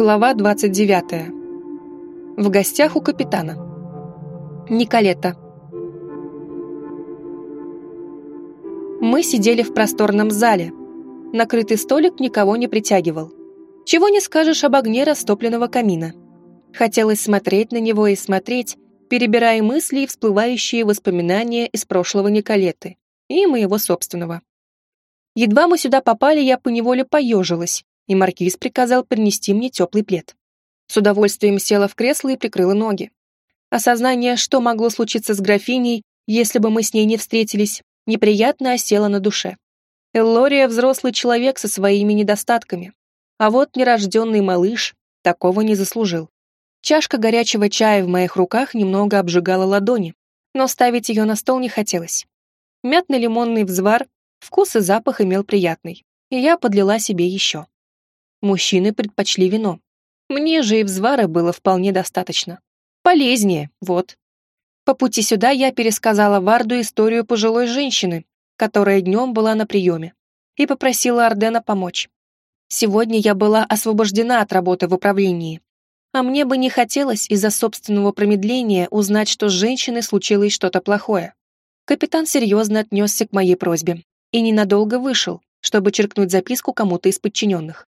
Глава 29. В гостях у капитана. Николета. Мы сидели в просторном зале. Накрытый столик никого не притягивал. Чего не скажешь об огне растопленного камина. Хотелось смотреть на него и смотреть, перебирая мысли и всплывающие воспоминания из прошлого Николеты и моего собственного. Едва мы сюда попали, я поневоле поежилась, и маркиз приказал принести мне теплый плед. С удовольствием села в кресло и прикрыла ноги. Осознание, что могло случиться с графиней, если бы мы с ней не встретились, неприятно осело на душе. Эллория — взрослый человек со своими недостатками. А вот нерожденный малыш такого не заслужил. Чашка горячего чая в моих руках немного обжигала ладони, но ставить ее на стол не хотелось. Мятно-лимонный взвар, вкус и запах имел приятный, и я подлила себе еще. Мужчины предпочли вино. Мне же и взвара было вполне достаточно. Полезнее, вот. По пути сюда я пересказала Варду историю пожилой женщины, которая днем была на приеме, и попросила Ардена помочь. Сегодня я была освобождена от работы в управлении, а мне бы не хотелось из-за собственного промедления узнать, что с женщиной случилось что-то плохое. Капитан серьезно отнесся к моей просьбе и ненадолго вышел, чтобы черкнуть записку кому-то из подчиненных.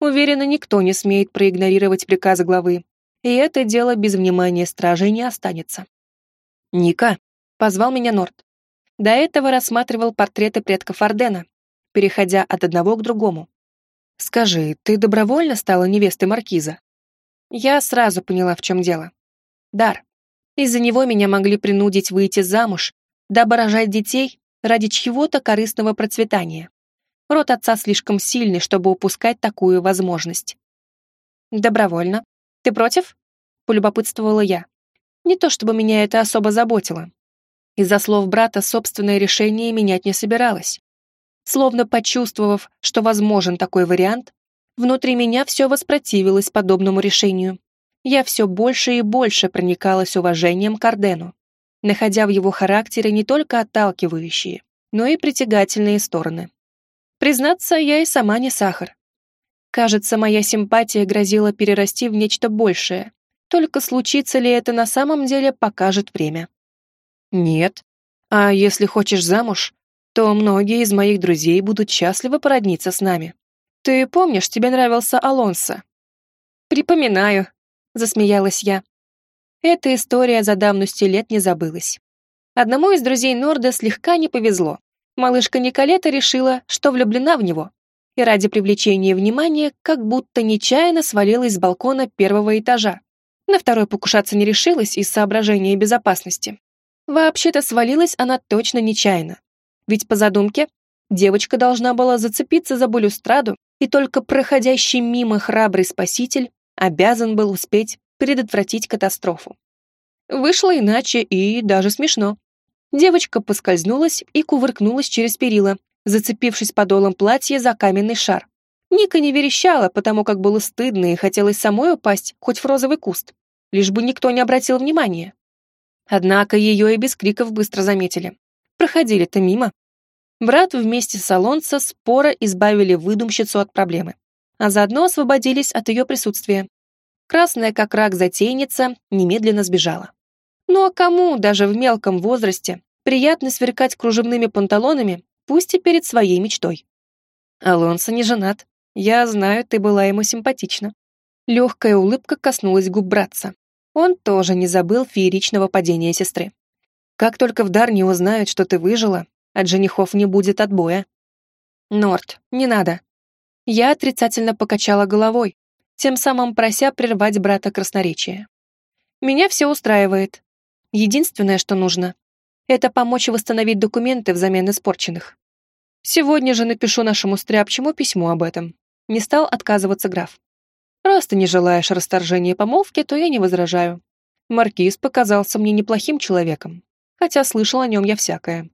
Уверена, никто не смеет проигнорировать приказы главы, и это дело без внимания стражей не останется. «Ника», — позвал меня Норт. До этого рассматривал портреты предков Ордена, переходя от одного к другому. «Скажи, ты добровольно стала невестой Маркиза?» Я сразу поняла, в чем дело. Дар. Из-за него меня могли принудить выйти замуж, дабы рожать детей ради чьего-то корыстного процветания. Род отца слишком сильный, чтобы упускать такую возможность. «Добровольно. Ты против?» — полюбопытствовала я. Не то чтобы меня это особо заботило. Из-за слов брата собственное решение менять не собиралась. Словно почувствовав, что возможен такой вариант, внутри меня все воспротивилось подобному решению. Я все больше и больше проникалась уважением к Ардену, находя в его характере не только отталкивающие, но и притягательные стороны. Признаться, я и сама не сахар. Кажется, моя симпатия грозила перерасти в нечто большее. Только случится ли это на самом деле, покажет время. Нет. А если хочешь замуж, то многие из моих друзей будут счастливы породниться с нами. Ты помнишь, тебе нравился Алонсо? Припоминаю, засмеялась я. Эта история за давностью лет не забылась. Одному из друзей Норда слегка не повезло малышка Николета решила, что влюблена в него, и ради привлечения внимания как будто нечаянно свалилась с балкона первого этажа. На второй покушаться не решилась из соображения безопасности. Вообще-то свалилась она точно нечаянно. Ведь по задумке девочка должна была зацепиться за балюстраду, и только проходящий мимо храбрый спаситель обязан был успеть предотвратить катастрофу. Вышло иначе и даже смешно. Девочка поскользнулась и кувыркнулась через перила, зацепившись подолом платья за каменный шар. Ника не верещала, потому как было стыдно и хотелось самой упасть, хоть в розовый куст, лишь бы никто не обратил внимания. Однако ее и без криков быстро заметили. Проходили-то мимо. Брат вместе с Алонсо споро избавили выдумщицу от проблемы, а заодно освободились от ее присутствия. Красная как рак затейница немедленно сбежала. Ну а кому, даже в мелком возрасте, приятно сверкать кружевными панталонами, пусть и перед своей мечтой? Алонсо не женат. Я знаю, ты была ему симпатична. Легкая улыбка коснулась губ братца. Он тоже не забыл фееричного падения сестры. Как только в дар не узнают, что ты выжила, от женихов не будет отбоя. Норт, не надо. Я отрицательно покачала головой, тем самым прося прервать брата красноречия. Меня все устраивает. Единственное, что нужно, это помочь восстановить документы взамен испорченных. Сегодня же напишу нашему стряпчему письмо об этом. Не стал отказываться граф. Раз ты не желаешь расторжения помолвки, то я не возражаю. Маркиз показался мне неплохим человеком, хотя слышал о нем я всякое.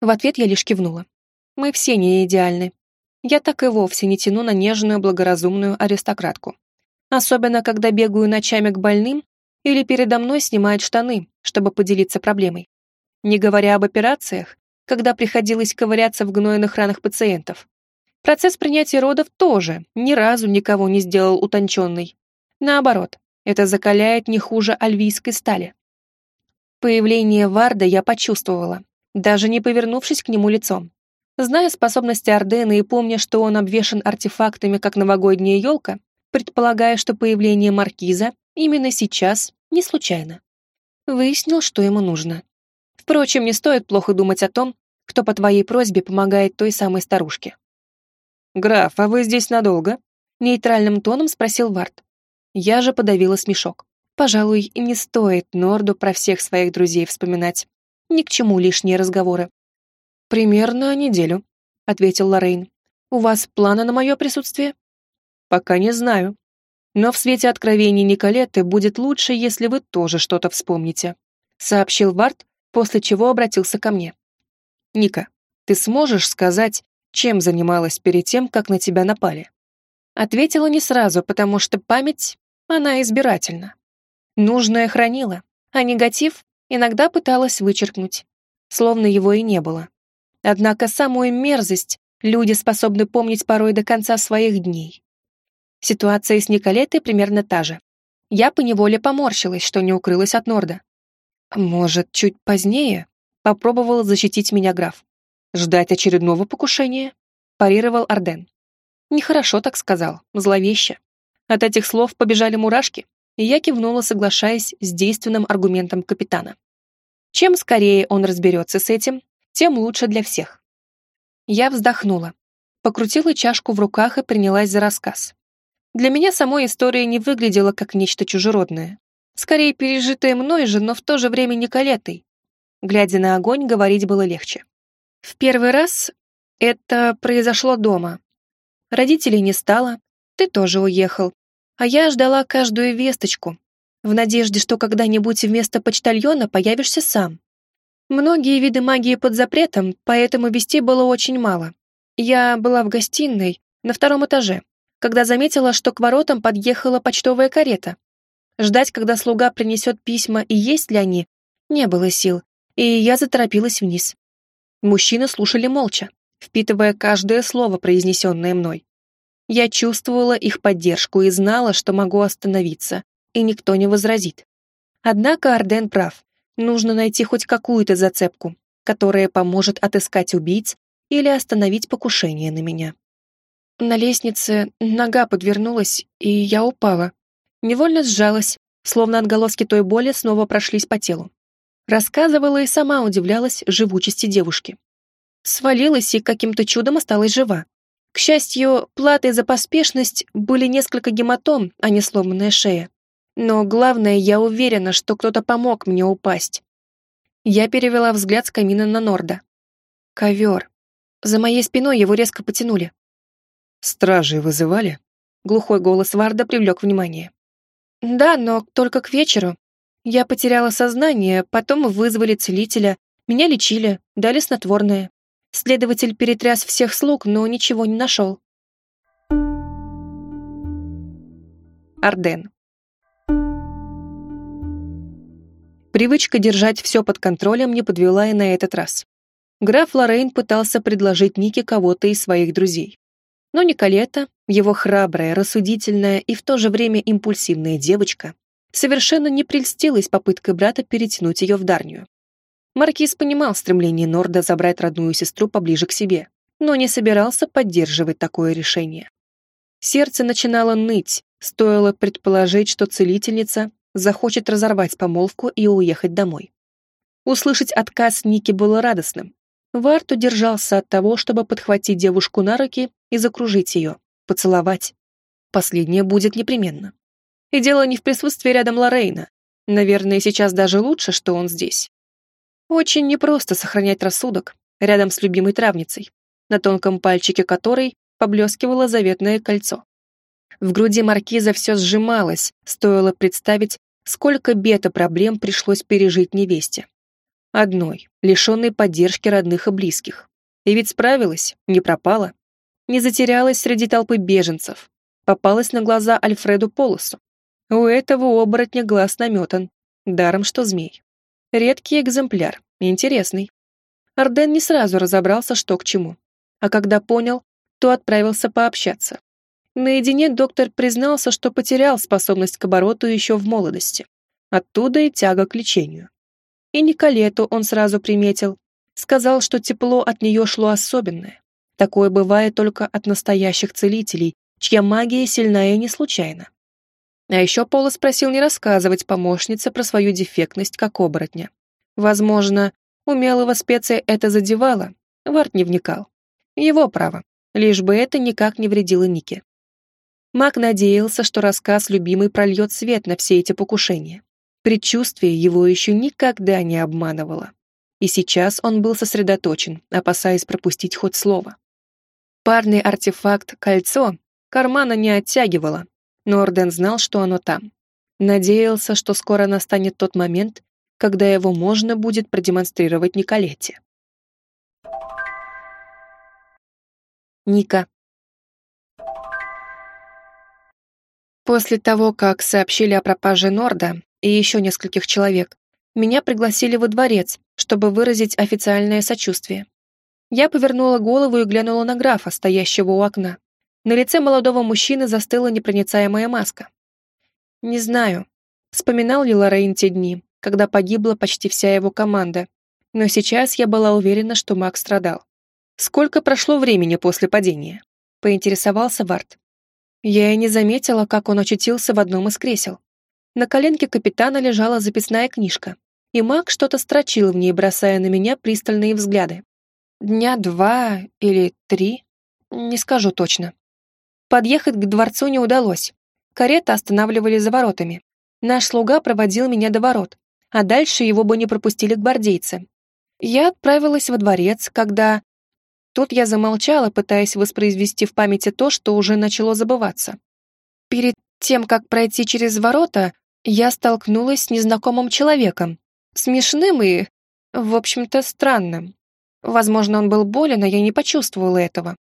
В ответ я лишь кивнула. Мы все не идеальны. Я так и вовсе не тяну на нежную, благоразумную аристократку. Особенно, когда бегаю ночами к больным или передо мной снимают штаны, чтобы поделиться проблемой. Не говоря об операциях, когда приходилось ковыряться в гнойных ранах пациентов. Процесс принятия родов тоже ни разу никого не сделал утонченный. Наоборот, это закаляет не хуже альвийской стали. Появление Варда я почувствовала, даже не повернувшись к нему лицом. Зная способности Ордена и помня, что он обвешан артефактами, как новогодняя елка, предполагая, что появление Маркиза именно сейчас не случайно. Выяснил, что ему нужно. Впрочем, не стоит плохо думать о том, кто по твоей просьбе помогает той самой старушке. «Граф, а вы здесь надолго?» Нейтральным тоном спросил Вард. Я же подавила смешок. Пожалуй, и не стоит Норду про всех своих друзей вспоминать. Ни к чему лишние разговоры. «Примерно неделю», — ответил Лоррейн. «У вас планы на мое присутствие?» «Пока не знаю. Но в свете откровений Николеты будет лучше, если вы тоже что-то вспомните», — сообщил Вард, после чего обратился ко мне. «Ника, ты сможешь сказать, чем занималась перед тем, как на тебя напали?» Ответила не сразу, потому что память, она избирательна. Нужное хранила, а негатив иногда пыталась вычеркнуть, словно его и не было. Однако самую мерзость люди способны помнить порой до конца своих дней. Ситуация с Николетой примерно та же. Я поневоле поморщилась, что не укрылась от Норда. Может, чуть позднее попробовал защитить меня граф. Ждать очередного покушения? Парировал Арден. Нехорошо так сказал, зловеще. От этих слов побежали мурашки, и я кивнула, соглашаясь с действенным аргументом капитана. Чем скорее он разберется с этим, тем лучше для всех. Я вздохнула, покрутила чашку в руках и принялась за рассказ. Для меня самой история не выглядела как нечто чужеродное. Скорее, пережитое мной же, но в то же время Николетой. Глядя на огонь, говорить было легче. В первый раз это произошло дома. Родителей не стало, ты тоже уехал, а я ждала каждую весточку, в надежде, что когда-нибудь вместо почтальона появишься сам. Многие виды магии под запретом, поэтому вести было очень мало. Я была в гостиной на втором этаже, когда заметила, что к воротам подъехала почтовая карета. Ждать, когда слуга принесет письма и есть ли они, не было сил, и я заторопилась вниз. Мужчины слушали молча, впитывая каждое слово, произнесенное мной. Я чувствовала их поддержку и знала, что могу остановиться, и никто не возразит. Однако Арден прав. Нужно найти хоть какую-то зацепку, которая поможет отыскать убийц или остановить покушение на меня. На лестнице нога подвернулась, и я упала. Невольно сжалась, словно отголоски той боли снова прошлись по телу. Рассказывала и сама удивлялась живучести девушки. Свалилась и каким-то чудом осталась жива. К счастью, платой за поспешность были несколько гематом, а не сломанная шея. Но главное, я уверена, что кто-то помог мне упасть. Я перевела взгляд с камина на Норда. Ковер. За моей спиной его резко потянули. «Стражи вызывали?» Глухой голос Варда привлек внимание. «Да, но только к вечеру. Я потеряла сознание, потом вызвали целителя, меня лечили, дали снотворное. Следователь перетряс всех слуг, но ничего не нашел. Арден. Привычка держать все под контролем не подвела и на этот раз. Граф Лоррейн пытался предложить Нике кого-то из своих друзей. Но Николета, его храбрая, рассудительная и в то же время импульсивная девочка, совершенно не прельстилась попыткой брата перетянуть ее в Дарнию. Маркиз понимал стремление Норда забрать родную сестру поближе к себе, но не собирался поддерживать такое решение. Сердце начинало ныть, стоило предположить, что целительница захочет разорвать помолвку и уехать домой. Услышать отказ Ники было радостным. Варт удержался от того, чтобы подхватить девушку на руки и закружить ее, поцеловать. Последнее будет непременно. И дело не в присутствии рядом Лорейна. Наверное, сейчас даже лучше, что он здесь. Очень непросто сохранять рассудок рядом с любимой травницей, на тонком пальчике которой поблескивало заветное кольцо. В груди маркиза все сжималось, стоило представить, сколько бед и проблем пришлось пережить невесте. Одной, лишенной поддержки родных и близких. И ведь справилась, не пропала. Не затерялась среди толпы беженцев. Попалась на глаза Альфреду Полосу. У этого оборотня глаз наметан, даром что змей. Редкий экземпляр, интересный. Арден не сразу разобрался, что к чему. А когда понял, то отправился пообщаться. Наедине доктор признался, что потерял способность к обороту еще в молодости. Оттуда и тяга к лечению. И Николету он сразу приметил. Сказал, что тепло от нее шло особенное. Такое бывает только от настоящих целителей, чья магия сильная и не случайна. А еще Пола спросил не рассказывать помощнице про свою дефектность как оборотня. Возможно, умелого специя это задевало, Варт не вникал. Его право, лишь бы это никак не вредило Нике. Мак надеялся, что рассказ любимый прольет свет на все эти покушения. Предчувствие его еще никогда не обманывало. И сейчас он был сосредоточен, опасаясь пропустить ход слова. Парный артефакт «Кольцо» кармана не оттягивало, но Орден знал, что оно там. Надеялся, что скоро настанет тот момент, когда его можно будет продемонстрировать Николете. Ника. После того, как сообщили о пропаже Норда и еще нескольких человек, меня пригласили во дворец, чтобы выразить официальное сочувствие. Я повернула голову и глянула на графа, стоящего у окна. На лице молодого мужчины застыла непроницаемая маска. Не знаю, вспоминал ли Лорейн те дни, когда погибла почти вся его команда, но сейчас я была уверена, что маг страдал. Сколько прошло времени после падения? Поинтересовался Варт. Я и не заметила, как он очутился в одном из кресел. На коленке капитана лежала записная книжка, и маг что-то строчил в ней, бросая на меня пристальные взгляды. Дня два или три, не скажу точно. Подъехать к дворцу не удалось. Карета останавливали за воротами. Наш слуга проводил меня до ворот, а дальше его бы не пропустили гвардейцы. Я отправилась во дворец, когда Тут я замолчала, пытаясь воспроизвести в памяти то, что уже начало забываться. Перед тем, как пройти через ворота, я столкнулась с незнакомым человеком. Смешным и, в общем-то, странным. Возможно, он был болен, а я не почувствовала этого.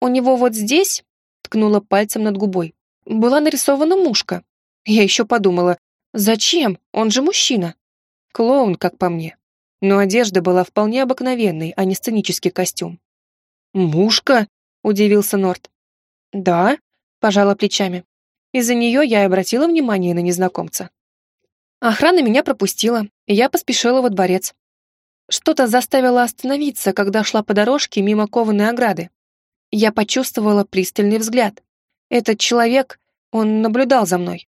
У него вот здесь, ткнула пальцем над губой, была нарисована мушка. Я еще подумала, зачем? Он же мужчина. Клоун, как по мне. Но одежда была вполне обыкновенной, а не сценический костюм. «Мушка?» — удивился Норт. «Да», — пожала плечами. Из-за нее я и обратила внимание на незнакомца. Охрана меня пропустила, и я поспешила во дворец. Что-то заставило остановиться, когда шла по дорожке мимо кованой ограды. Я почувствовала пристальный взгляд. Этот человек, он наблюдал за мной.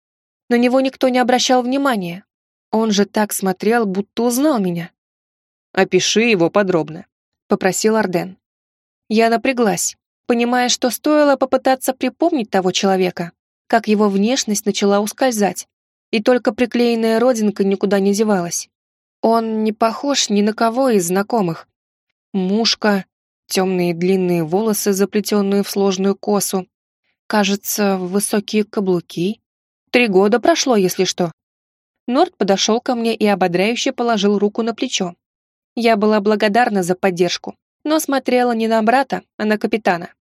На него никто не обращал внимания. Он же так смотрел, будто узнал меня. «Опиши его подробно», — попросил Арден. Я напряглась, понимая, что стоило попытаться припомнить того человека, как его внешность начала ускользать, и только приклеенная родинка никуда не девалась. Он не похож ни на кого из знакомых. Мушка, темные длинные волосы, заплетенные в сложную косу, кажется, высокие каблуки. Три года прошло, если что. Норд подошел ко мне и ободряюще положил руку на плечо. Я была благодарна за поддержку но смотрела не на брата, а на капитана.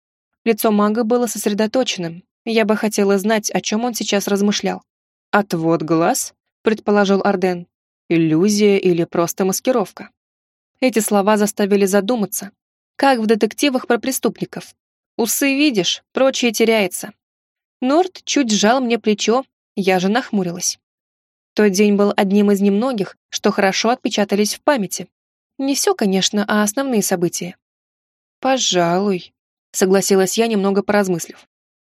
Лицо мага было сосредоточенным. Я бы хотела знать, о чем он сейчас размышлял. «Отвод глаз?» — предположил Арден. «Иллюзия или просто маскировка?» Эти слова заставили задуматься. Как в детективах про преступников. Усы видишь, прочее теряется. Норд чуть сжал мне плечо, я же нахмурилась. Тот день был одним из немногих, что хорошо отпечатались в памяти. Не все, конечно, а основные события. «Пожалуй», — согласилась я, немного поразмыслив.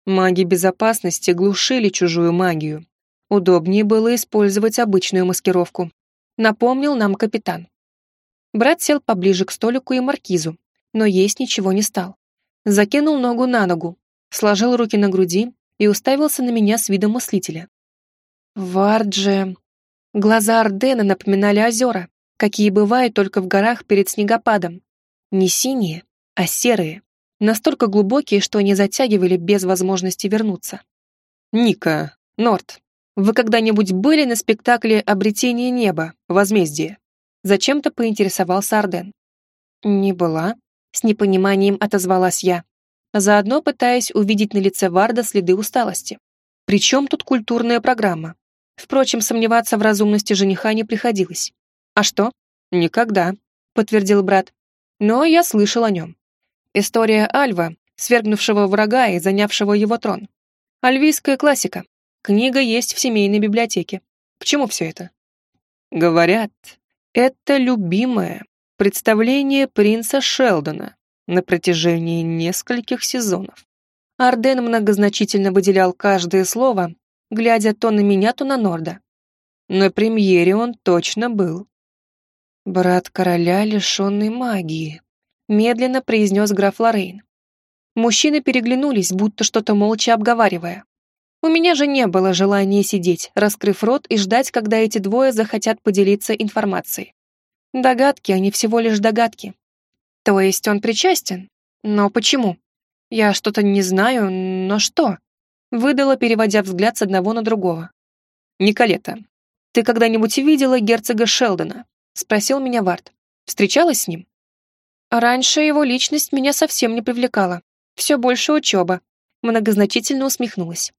Маги безопасности глушили чужую магию. Удобнее было использовать обычную маскировку. Напомнил нам капитан. Брат сел поближе к столику и маркизу, но есть ничего не стал. Закинул ногу на ногу, сложил руки на груди и уставился на меня с видом мыслителя. Вардже... Глаза Ардена напоминали озера, какие бывают только в горах перед снегопадом. Не синие, а серые, настолько глубокие, что они затягивали без возможности вернуться. «Ника, Норт, вы когда-нибудь были на спектакле «Обретение неба. Возмездие»?» Зачем-то поинтересовался Арден. «Не была», — с непониманием отозвалась я, заодно пытаясь увидеть на лице Варда следы усталости. Причем тут культурная программа? Впрочем, сомневаться в разумности жениха не приходилось. «А что?» «Никогда», — подтвердил брат. «Но я слышал о нем. История Альва свергнувшего врага и занявшего его трон. Альвийская классика. Книга есть в семейной библиотеке. К чему все это? Говорят, это любимое представление принца Шелдона на протяжении нескольких сезонов. Арден многозначительно выделял каждое слово, глядя то на меня, то на Норда. На премьере он точно был. «Брат короля, лишенный магии», — медленно произнес граф Лорейн. Мужчины переглянулись, будто что-то молча обговаривая. У меня же не было желания сидеть, раскрыв рот и ждать, когда эти двое захотят поделиться информацией. Догадки, они всего лишь догадки. То есть он причастен? Но почему? Я что-то не знаю, но что? Выдала, переводя взгляд с одного на другого. «Николета, ты когда-нибудь видела герцога Шелдона?» — спросил меня Вард. «Встречалась с ним?» Раньше его личность меня совсем не привлекала. Все больше учеба. Многозначительно усмехнулась.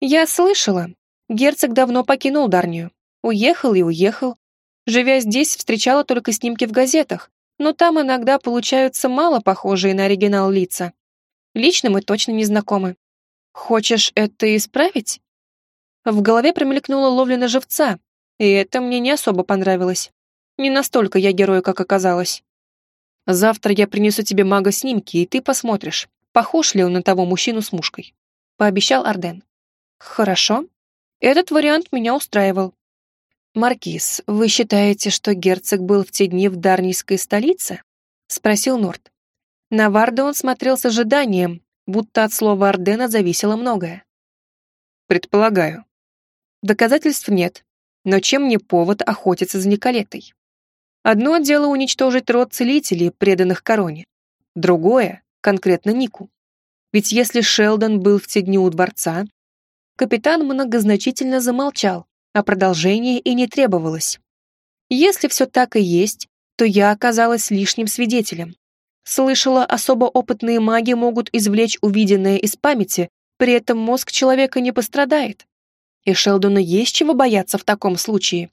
Я слышала. Герцог давно покинул Дарнию. Уехал и уехал. Живя здесь, встречала только снимки в газетах, но там иногда получаются мало похожие на оригинал лица. Лично мы точно не знакомы. Хочешь это исправить? В голове промелькнула ловля на живца, и это мне не особо понравилось. Не настолько я герой, как оказалось. Завтра я принесу тебе мага-снимки, и ты посмотришь, похож ли он на того мужчину с мушкой. Пообещал Арден. Хорошо. Этот вариант меня устраивал. Маркиз, вы считаете, что герцог был в те дни в Дарнийской столице? Спросил Норт. На Варда он смотрел с ожиданием, будто от слова Ардена зависело многое. Предполагаю. Доказательств нет, но чем не повод охотиться за Николетой? Одно дело уничтожить род целителей, преданных короне. Другое — конкретно Нику. Ведь если Шелдон был в те дни у дворца, капитан многозначительно замолчал, а продолжение и не требовалось. Если все так и есть, то я оказалась лишним свидетелем. Слышала, особо опытные маги могут извлечь увиденное из памяти, при этом мозг человека не пострадает. И Шелдону есть чего бояться в таком случае.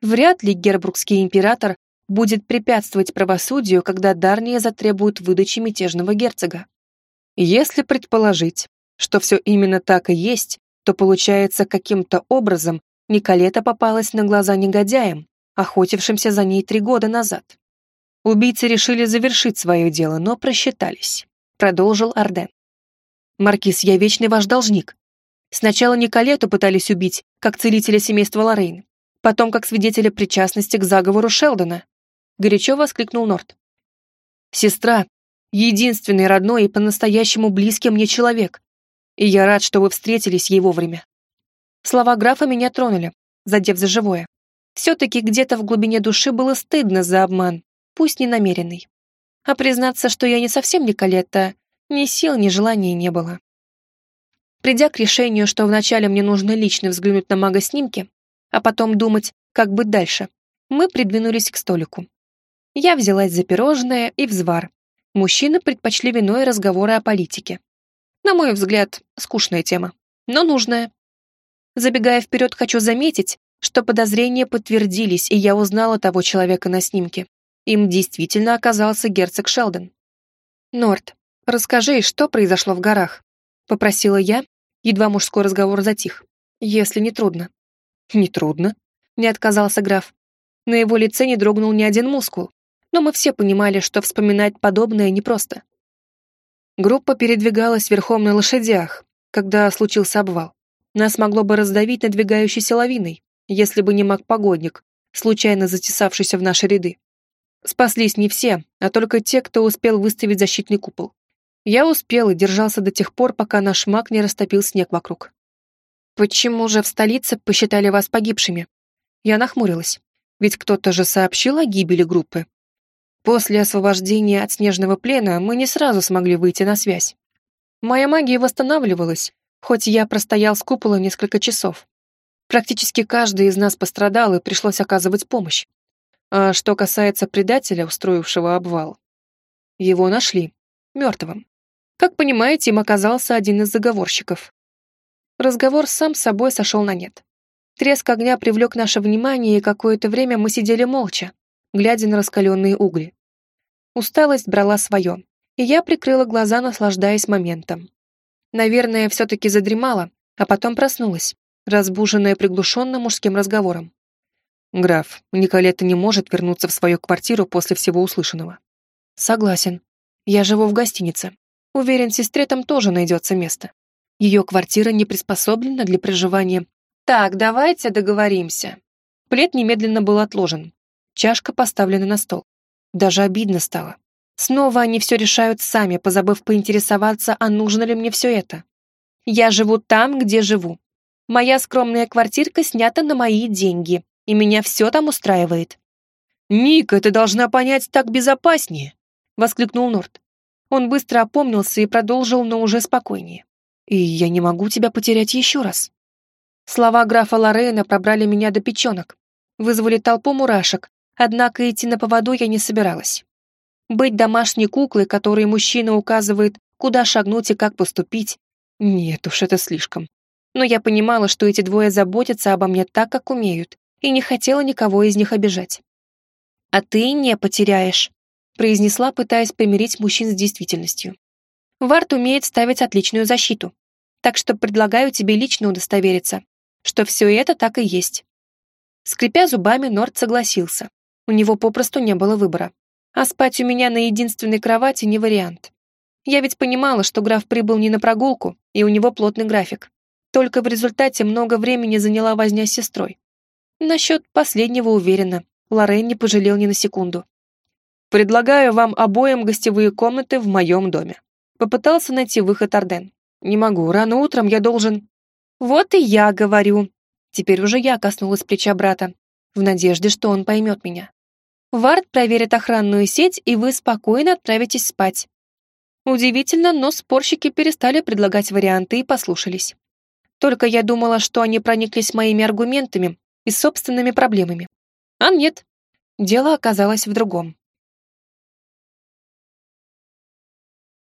Вряд ли гербрукский император будет препятствовать правосудию, когда Дарния затребует выдачи мятежного герцога. Если предположить, что все именно так и есть, то получается каким-то образом Николета попалась на глаза негодяям, охотившимся за ней три года назад. Убийцы решили завершить свое дело, но просчитались. Продолжил Арден. «Маркиз, я вечный ваш должник. Сначала Николету пытались убить, как целителя семейства Лоррейн, потом как свидетеля причастности к заговору Шелдона», горячо воскликнул Норт. «Сестра — единственный родной и по-настоящему близкий мне человек, и я рад, что вы встретились ей вовремя». Слова графа меня тронули, задев за живое. Все-таки где-то в глубине души было стыдно за обман, пусть не намеренный. А признаться, что я не совсем Николетта, ни сил, ни желания не было. Придя к решению, что вначале мне нужно лично взглянуть на мага-снимки, а потом думать, как быть дальше, мы придвинулись к столику. Я взялась за пирожное и взвар. Мужчины предпочли вино и разговоры о политике. На мой взгляд, скучная тема, но нужная. Забегая вперед, хочу заметить, что подозрения подтвердились, и я узнала того человека на снимке. Им действительно оказался герцог Шелдон. «Норт, расскажи, что произошло в горах?» — попросила я, едва мужской разговор затих. «Если не трудно». «Не трудно», — не отказался граф. На его лице не дрогнул ни один мускул, но мы все понимали, что вспоминать подобное непросто. Группа передвигалась верхом на лошадях, когда случился обвал. Нас могло бы раздавить надвигающейся лавиной, если бы не маг-погодник, случайно затесавшийся в наши ряды. Спаслись не все, а только те, кто успел выставить защитный купол. Я успел и держался до тех пор, пока наш маг не растопил снег вокруг. «Почему же в столице посчитали вас погибшими?» Я нахмурилась. Ведь кто-то же сообщил о гибели группы. После освобождения от снежного плена мы не сразу смогли выйти на связь. Моя магия восстанавливалась, хоть я простоял с купола несколько часов. Практически каждый из нас пострадал и пришлось оказывать помощь. А что касается предателя, устроившего обвал, его нашли, мертвым. Как понимаете, им оказался один из заговорщиков. Разговор сам собой сошел на нет. Треск огня привлек наше внимание, и какое-то время мы сидели молча, глядя на раскаленные угли. Усталость брала свое, и я прикрыла глаза, наслаждаясь моментом. Наверное, все-таки задремала, а потом проснулась, разбуженная приглушенным мужским разговором. «Граф, Николета не может вернуться в свою квартиру после всего услышанного». «Согласен. Я живу в гостинице. Уверен, сестре там тоже найдется место. Ее квартира не приспособлена для проживания. Так, давайте договоримся». Плед немедленно был отложен. Чашка поставлена на стол. Даже обидно стало. Снова они все решают сами, позабыв поинтересоваться, а нужно ли мне все это. Я живу там, где живу. Моя скромная квартирка снята на мои деньги, и меня все там устраивает». «Ника, ты должна понять так безопаснее!» — воскликнул Норт. Он быстро опомнился и продолжил, но уже спокойнее. «И я не могу тебя потерять еще раз». Слова графа Лорейна пробрали меня до печенок, вызвали толпу мурашек, однако идти на поводу я не собиралась. Быть домашней куклой, которой мужчина указывает, куда шагнуть и как поступить, нет уж, это слишком. Но я понимала, что эти двое заботятся обо мне так, как умеют, и не хотела никого из них обижать. «А ты не потеряешь», — произнесла, пытаясь примирить мужчин с действительностью. «Варт умеет ставить отличную защиту, так что предлагаю тебе лично удостовериться, что все это так и есть». Скрипя зубами, Норд согласился. У него попросту не было выбора. А спать у меня на единственной кровати не вариант. Я ведь понимала, что граф прибыл не на прогулку, и у него плотный график. Только в результате много времени заняла возня с сестрой. Насчет последнего уверена. Лорен не пожалел ни на секунду. «Предлагаю вам обоим гостевые комнаты в моем доме». Попытался найти выход Орден. «Не могу, рано утром я должен...» «Вот и я говорю». Теперь уже я коснулась плеча брата, в надежде, что он поймет меня. Вард проверит охранную сеть, и вы спокойно отправитесь спать. Удивительно, но спорщики перестали предлагать варианты и послушались. Только я думала, что они прониклись моими аргументами и собственными проблемами. А нет, дело оказалось в другом.